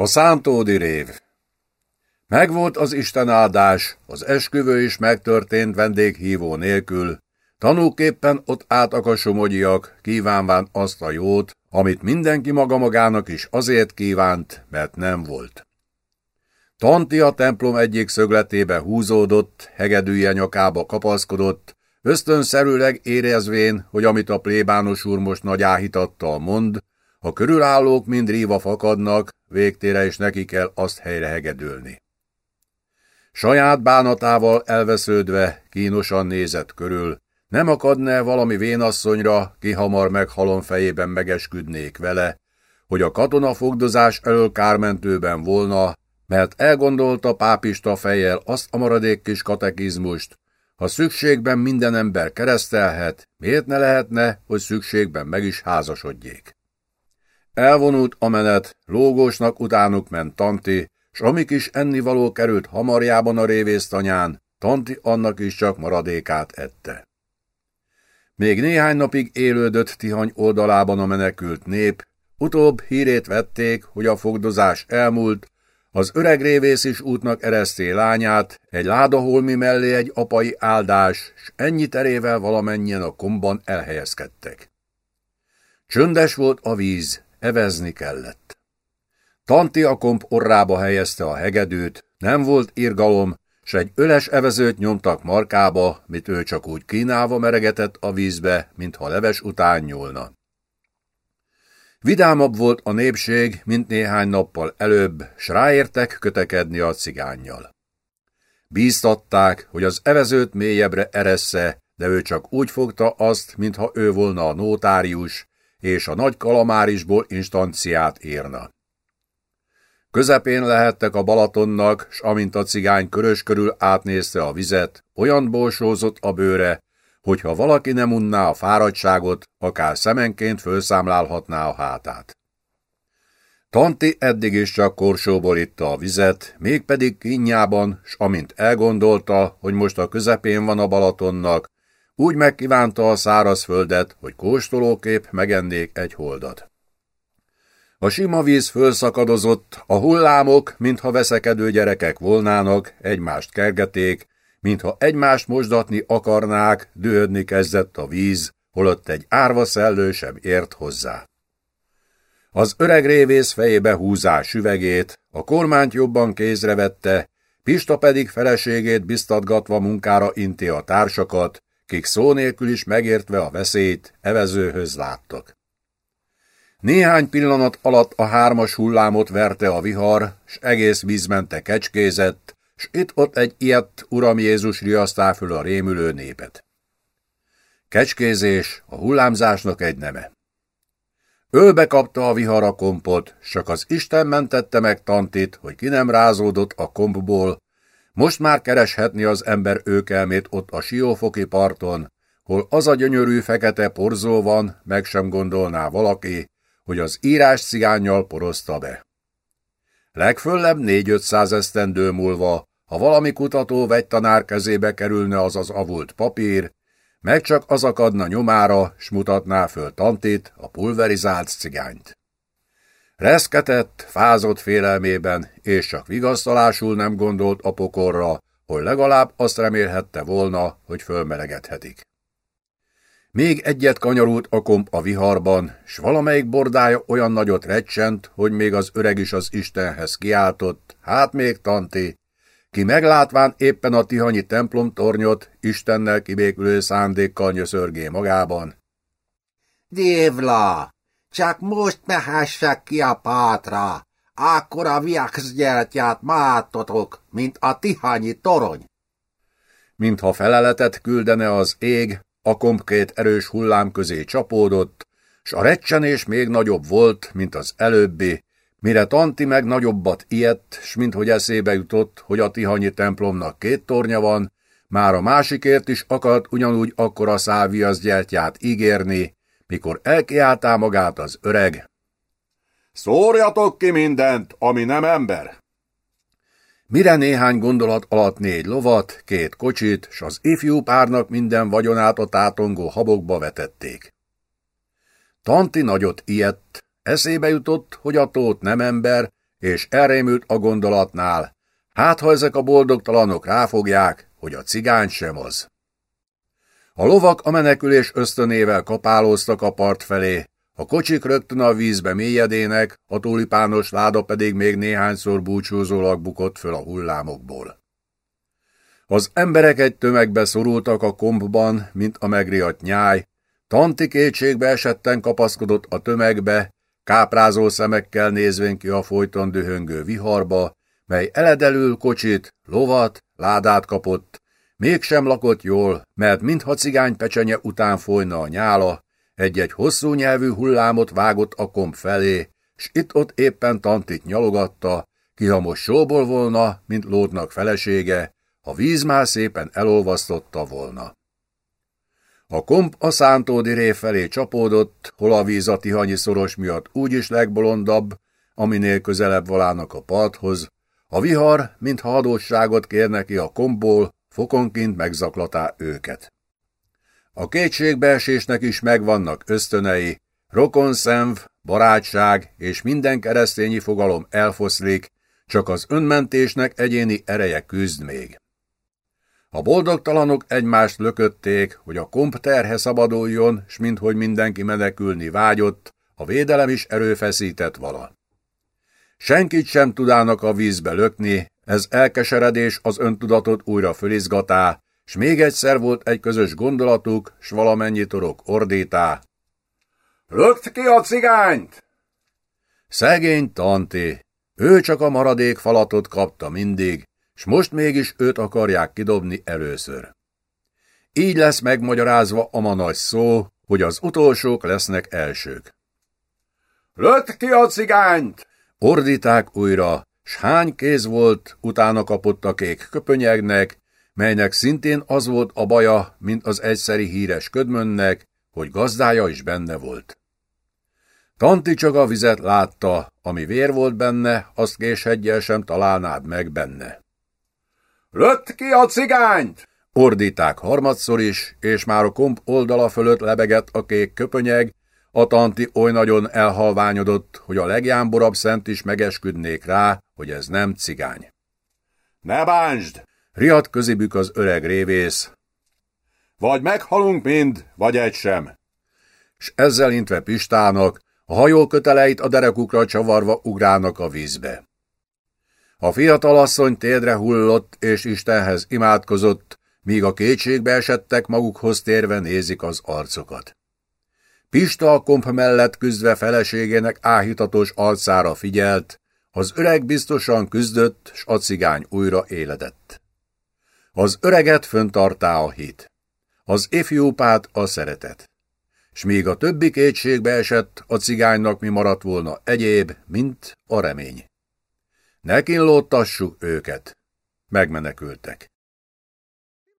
A szántódi rév Megvolt az Isten áldás, az esküvő is megtörtént vendéghívó nélkül, tanúképpen ott álltak a somogyiak, kívánván azt a jót, amit mindenki maga magának is azért kívánt, mert nem volt. Tanti a templom egyik szögletébe húzódott, hegedűje nyakába kapaszkodott, ösztönszerűleg érezvén, hogy amit a plébános úr most nagy áhítattal mond, a körülállók mind ríva fakadnak, végtére is neki kell azt helyre hegedülni. Saját bánatával elvesződve kínosan nézett körül, nem akadne valami vénasszonyra, ki hamar meghalom fejében megesküdnék vele, hogy a katona fogdozás elől kármentőben volna, mert elgondolta pápista fejjel azt a maradék kis katekizmust, ha szükségben minden ember keresztelhet, miért ne lehetne, hogy szükségben meg is házasodjék? Elvonult a menet, lógósnak utánuk ment Tanti, s amik is ennivaló került hamarjában a révésztanyán, Tanti annak is csak maradékát ette. Még néhány napig élődött Tihany oldalában a menekült nép, utóbb hírét vették, hogy a fogdozás elmúlt, az öreg révész is útnak ereszté lányát, egy ládaholmi mellé egy apai áldás, s ennyi terével valamennyien a komban elhelyezkedtek. Csöndes volt a víz, evezni kellett. Tanti a komp orrába helyezte a hegedűt, nem volt irgalom, s egy öles evezőt nyomtak markába, mit ő csak úgy kínálva meregetett a vízbe, mintha leves után nyúlna. Vidámabb volt a népség, mint néhány nappal előbb, s ráértek kötekedni a cigánnyal. Bíztatták, hogy az evezőt mélyebbre eressze, de ő csak úgy fogta azt, mintha ő volna a nótárius, és a nagy kalamárisból instanciát írna. Közepén lehettek a Balatonnak, s amint a cigány körös körül átnézte a vizet, olyan bolsózott a bőre, hogyha valaki nem unná a fáradtságot, akár szemenként fölszámlálhatná a hátát. Tanti eddig is csak korsóból itta a vizet, mégpedig kinyában, s amint elgondolta, hogy most a közepén van a Balatonnak, úgy megkívánta a szárazföldet, hogy kóstolókép megennék egy holdat. A sima víz fölszakadozott, a hullámok, mintha veszekedő gyerekek volnának, egymást kergeték, mintha egymást mosdatni akarnák, dühödni kezdett a víz, holott egy árva szellő sem ért hozzá. Az öreg révész fejébe húzá süvegét, a kormányt jobban kézre vette, Pista pedig feleségét biztatgatva munkára inti a társakat, kik szó nélkül is megértve a veszélyt, evezőhöz láttak. Néhány pillanat alatt a hármas hullámot verte a vihar, s egész vízmente kecskézett, s itt-ott egy ilyet Uram Jézus riasztál föl a rémülő népet. Kecskézés a hullámzásnak egy neme. Ölbe kapta a vihar a kompot, csak az Isten mentette meg Tantit, hogy ki nem rázódott a kompból, most már kereshetni az ember őkelmét ott a siófoki parton, hol az a gyönyörű fekete porzó van, meg sem gondolná valaki, hogy az írás cigányjal porozta be. Legföllebb négy-ötszáz esztendő múlva, ha valami kutató vegytanár kezébe kerülne az az avult papír, meg csak az akadna nyomára, s mutatná föl Tantit, a pulverizált cigányt. Reszketett, fázott félelmében, és csak vigasztalásul nem gondolt a pokorra, hogy legalább azt remélhette volna, hogy fölmelegedhetik. Még egyet kanyarult a komp a viharban, s valamelyik bordája olyan nagyot recsent, hogy még az öreg is az Istenhez kiáltott, hát még Tanti, ki meglátván éppen a tihanyi templom tornyot, Istennel kibékülő szándékkal nyöszörgé magában. Dévla, csak most mehássák ki a pátra, akkor a viaxgyertyát mátotok, mint a tihanyi torony. Mintha feleletet küldene az ég, a kompkét erős hullám közé csapódott, s a recsenés még nagyobb volt, mint az előbbi, mire Tanti meg nagyobbat ilyet, s minthogy eszébe jutott, hogy a Tihanyi templomnak két tornya van, már a másikért is akart ugyanúgy akkora szálviasz gyertyát ígérni, mikor elkiáltá magát az öreg. Szórjatok ki mindent, ami nem ember! Mire néhány gondolat alatt négy lovat, két kocsit, s az ifjú párnak minden vagyonát a tátongó habokba vetették. Tanti nagyot ijedt, eszébe jutott, hogy a tót nem ember, és elrémült a gondolatnál, hát ha ezek a boldogtalanok ráfogják, hogy a cigány sem az. A lovak a menekülés ösztönével kapálóztak a part felé, a kocsik rögtön a vízbe mélyedének, a tulipános láda pedig még néhányszor búcsúzólag bukott föl a hullámokból. Az emberek egy tömegbe szorultak a kompban, mint a megriadt nyáj, Tanti kétségbe esetten kapaszkodott a tömegbe, káprázó szemekkel nézvén ki a folyton dühöngő viharba, mely eledelül kocsit, lovat, ládát kapott, mégsem lakott jól, mert mintha cigány pecsenye után folyna a nyála, egy-egy hosszú nyelvű hullámot vágott a komp felé, s itt-ott éppen tantit nyalogatta, ki ha most sóból volna, mint lótnak felesége, ha víz már szépen elolvasztotta volna. A komp a szántódi ré felé csapódott, hol a víz a tihanyi szoros miatt úgyis legbolondabb, aminél közelebb valának a parthoz, a vihar, mintha adósságot kér neki a kompból, fokonként megzaklatá őket. A kétségbeesésnek is megvannak ösztönei, rokonszenv, barátság és minden keresztényi fogalom elfoszlik, csak az önmentésnek egyéni ereje küzd még. A boldogtalanok egymást lökötték, hogy a komp terhe szabaduljon, s minthogy mindenki menekülni vágyott, a védelem is erőfeszített vala. Senkit sem tudának a vízbe lökni, ez elkeseredés az öntudatot újra fölizgatá, s még egyszer volt egy közös gondolatuk, s valamennyi torok ordítá. Lökt ki a cigányt! Szegény Tanti, ő csak a maradék falatot kapta mindig, s most mégis őt akarják kidobni először. Így lesz megmagyarázva a nagy szó, hogy az utolsók lesznek elsők. Lőtt ki a cigányt! Ordíták újra, s hány kéz volt, utána kapott a kék köpönyegnek, melynek szintén az volt a baja, mint az egyszeri híres ködmönnek, hogy gazdája is benne volt. Tanti csak a vizet látta, ami vér volt benne, azt késhegyel sem találnád meg benne. Lőtt ki a cigányt! Ordíták harmadszor is, és már a komp oldala fölött lebegett a kék köpönyeg, a tanti oly nagyon elhalványodott, hogy a legjámborabb szent is megesküdnék rá, hogy ez nem cigány. Ne bántsd! Riadt közibük az öreg révész. Vagy meghalunk mind, vagy egy sem. S ezzel intve Pistának, a hajó köteleit a derekukra csavarva ugrálnak a vízbe. A fiatalasszony térdre hullott, és Istenhez imádkozott, míg a kétségbe esettek magukhoz térve nézik az arcokat. Pista a komp mellett küzdve feleségének áhítatos arcára figyelt, az öreg biztosan küzdött, s a cigány újra éledett. Az öreget föntartá a hit, az ifjúpát a szeretet. S míg a többi kétségbe esett, a cigánynak mi maradt volna egyéb, mint a remény. Ne kínlódtassuk őket. Megmenekültek.